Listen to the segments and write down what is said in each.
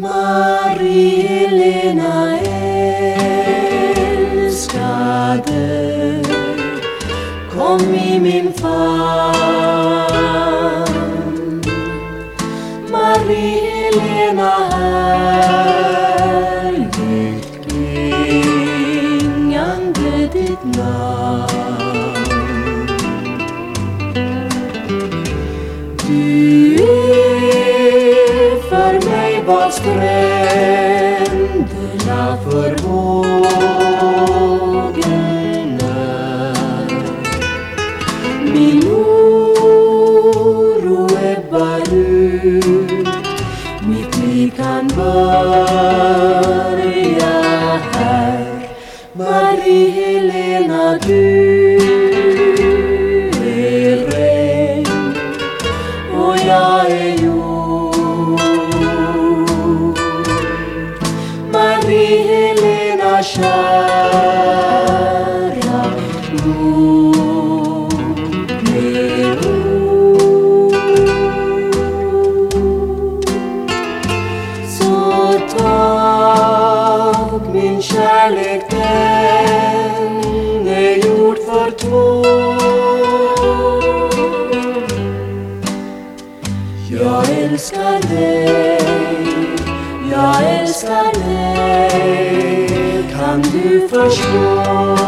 Marie-Helena älskade. Kom i min famn. Marie-Helena härligt klingande ditt namn. Du av stränderna för vågorna. Min oro ebbar ut. Mitt liv kan börja här. Marie-Helena, du är regn och jag är jord Marie-Helena kära med ord Så tag min kärlek den är gjord för två Jag älskar dig, jag älskar dig. Kan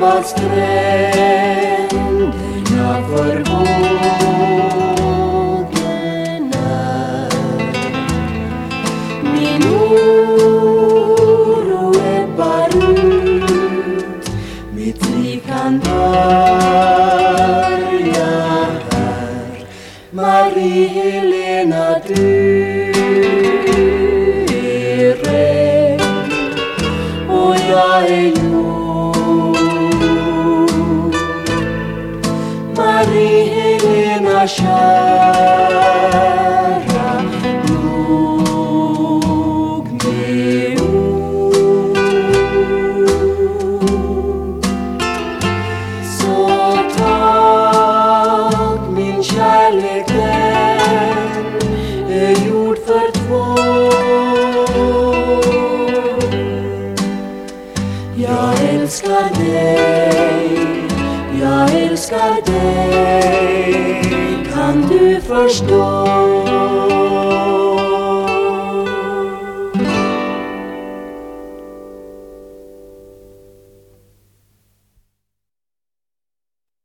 var vad stränderna för är. Min oro ebbar ut Mitt liv kan börja här Marie-Helena, du Marie-Helena kära nog med ord. Så tack min kärlek den är gjord för två. Jag älskar dig, jag älskar dig Kan du förstå?